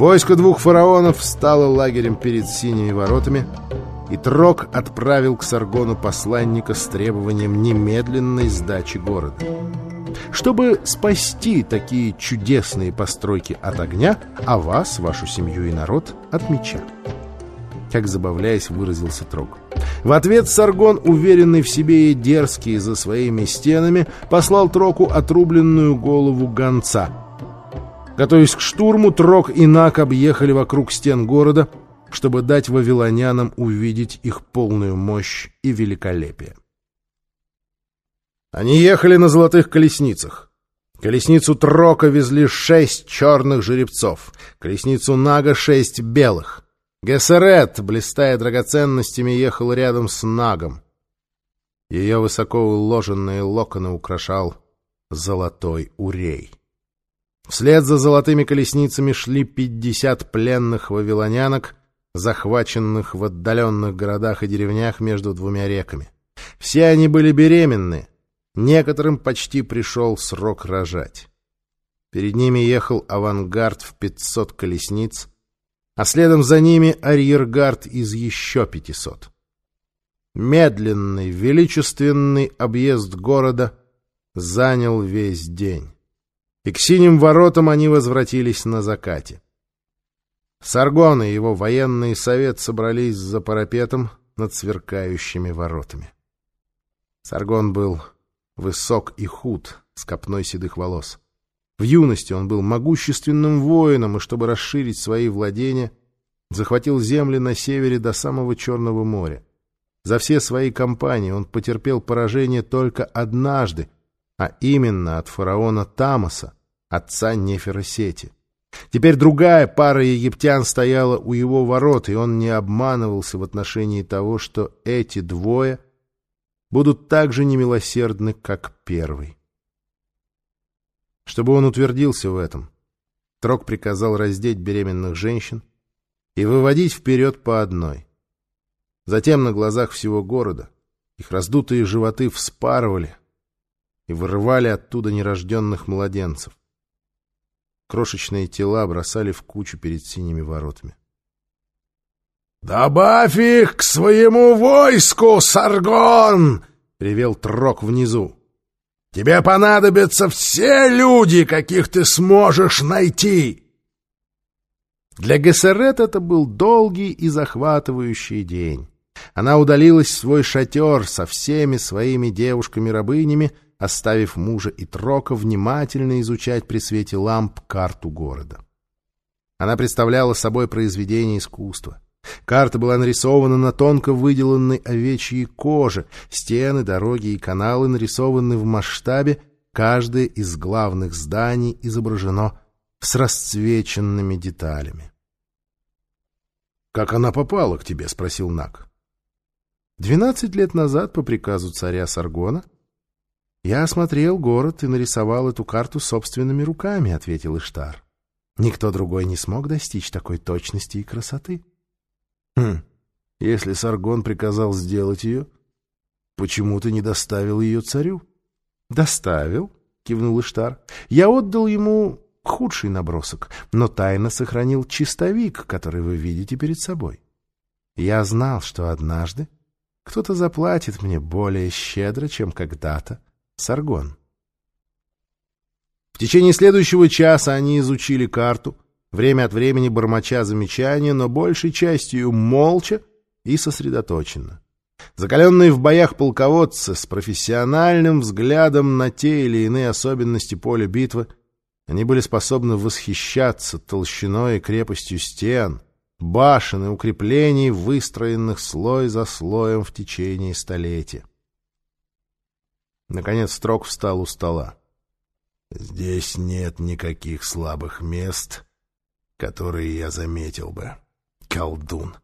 Войско двух фараонов встало лагерем перед синими воротами, и Трок отправил к Саргону посланника с требованием немедленной сдачи города. Чтобы спасти такие чудесные постройки от огня, а вас, вашу семью и народ от меча. Как забавляясь, выразился Трок. В ответ Саргон, уверенный в себе и дерзкий за своими стенами, послал Троку отрубленную голову гонца. Готовясь к штурму, Трок и Нак объехали вокруг стен города, чтобы дать вавилонянам увидеть их полную мощь и великолепие. Они ехали на золотых колесницах. Колесницу Трока везли шесть черных жеребцов, колесницу Нага — шесть белых. Гессерет, блистая драгоценностями, ехал рядом с Нагом. Ее высоко уложенные локоны украшал золотой урей. Вслед за золотыми колесницами шли пятьдесят пленных вавилонянок, захваченных в отдаленных городах и деревнях между двумя реками. Все они были беременны, некоторым почти пришел срок рожать. Перед ними ехал авангард в пятьсот колесниц, а следом за ними арьергард из еще пятисот. Медленный, величественный объезд города занял весь день. И к синим воротам они возвратились на закате. Саргон и его военный совет собрались за парапетом над сверкающими воротами. Саргон был высок и худ, с копной седых волос. В юности он был могущественным воином, и чтобы расширить свои владения, захватил земли на севере до самого Черного моря. За все свои кампании он потерпел поражение только однажды, а именно от фараона Тамоса, отца Неферосети. Теперь другая пара египтян стояла у его ворот, и он не обманывался в отношении того, что эти двое будут так же немилосердны, как первый. Чтобы он утвердился в этом, Трок приказал раздеть беременных женщин и выводить вперед по одной. Затем на глазах всего города их раздутые животы вспарывали и вырывали оттуда нерожденных младенцев. Крошечные тела бросали в кучу перед синими воротами. «Добавь их к своему войску, Саргон!» — ревел Трок внизу. «Тебе понадобятся все люди, каких ты сможешь найти!» Для Гессерет это был долгий и захватывающий день. Она удалилась в свой шатер со всеми своими девушками-рабынями, оставив мужа и Трока внимательно изучать при свете ламп карту города. Она представляла собой произведение искусства. Карта была нарисована на тонко выделанной овечьей коже, стены, дороги и каналы нарисованы в масштабе, каждое из главных зданий изображено с расцвеченными деталями. «Как она попала к тебе?» — спросил Нак. «Двенадцать лет назад, по приказу царя Саргона, «Я осмотрел город и нарисовал эту карту собственными руками», — ответил Иштар. «Никто другой не смог достичь такой точности и красоты». «Хм, если Саргон приказал сделать ее, почему ты не доставил ее царю?» «Доставил», — кивнул Иштар. «Я отдал ему худший набросок, но тайно сохранил чистовик, который вы видите перед собой. Я знал, что однажды кто-то заплатит мне более щедро, чем когда-то Саргон. В течение следующего часа они изучили карту, время от времени бормоча замечания, но большей частью молча и сосредоточенно. Закаленные в боях полководцы с профессиональным взглядом на те или иные особенности поля битвы, они были способны восхищаться толщиной и крепостью стен, башен и укреплений, выстроенных слой за слоем в течение столетия. Наконец Строк встал у стола. «Здесь нет никаких слабых мест, которые я заметил бы, колдун.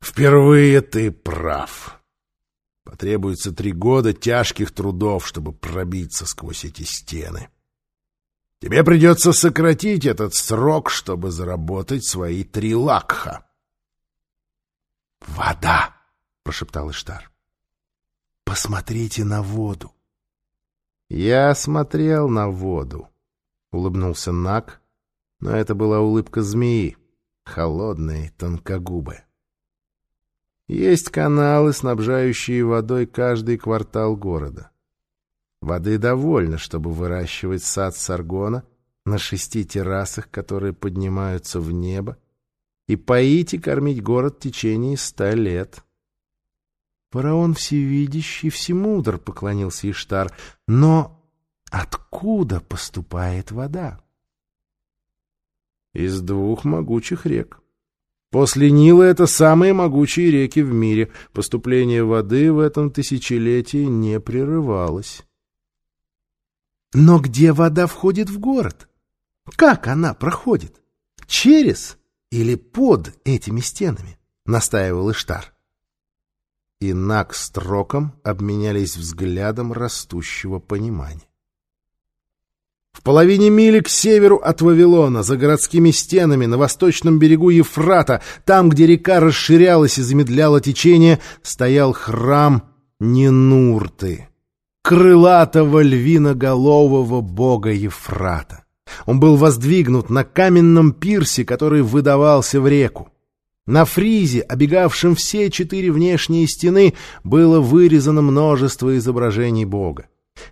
Впервые ты прав. Потребуется три года тяжких трудов, чтобы пробиться сквозь эти стены. Тебе придется сократить этот срок, чтобы заработать свои три лакха». «Вода!» — прошептал Иштар. Посмотрите на воду. Я смотрел на воду, улыбнулся Нак Но это была улыбка змеи, холодная и. Есть каналы, снабжающие водой каждый квартал города. Воды довольно, чтобы выращивать сад саргона на шести террасах, которые поднимаются в небо, и поить и кормить город в течение ста лет. Фараон всевидящий, всемудр, поклонился Иштар, но откуда поступает вода? Из двух могучих рек. После Нила это самые могучие реки в мире. Поступление воды в этом тысячелетии не прерывалось. Но где вода входит в город? Как она проходит? Через или под этими стенами? Настаивал Иштар. И Нак с обменялись взглядом растущего понимания. В половине мили к северу от Вавилона, за городскими стенами, на восточном берегу Ефрата, там, где река расширялась и замедляла течение, стоял храм Нинурты, крылатого львиноголового бога Ефрата. Он был воздвигнут на каменном пирсе, который выдавался в реку. На фризе, обегавшем все четыре внешние стены, было вырезано множество изображений бога.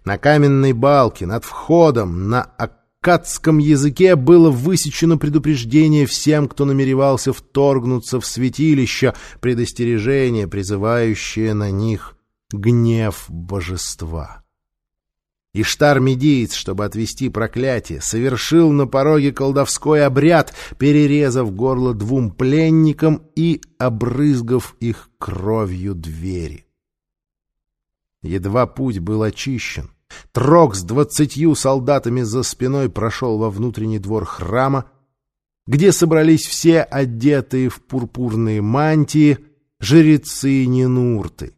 На каменной балке над входом на аккадском языке было высечено предупреждение всем, кто намеревался вторгнуться в святилище, предостережение, призывающее на них гнев божества. Иштар-медиец, чтобы отвести проклятие, совершил на пороге колдовской обряд, перерезав горло двум пленникам и обрызгав их кровью двери. Едва путь был очищен, Трок с двадцатью солдатами за спиной прошел во внутренний двор храма, где собрались все одетые в пурпурные мантии жрецы Нинурты.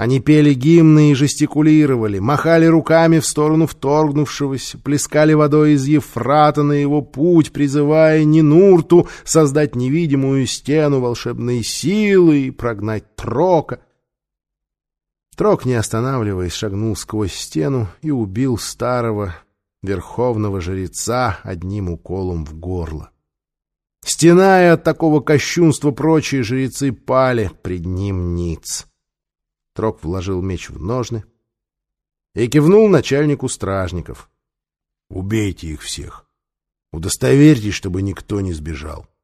Они пели гимны и жестикулировали, махали руками в сторону вторгнувшегося, плескали водой из Ефрата на его путь, призывая Нинурту создать невидимую стену волшебной силы и прогнать Трока — Трок, не останавливаясь, шагнул сквозь стену и убил старого верховного жреца одним уколом в горло. Стеная от такого кощунства, прочие жрецы пали пред ним ниц. Трок вложил меч в ножны и кивнул начальнику стражников. — Убейте их всех. Удостоверьтесь, чтобы никто не сбежал. —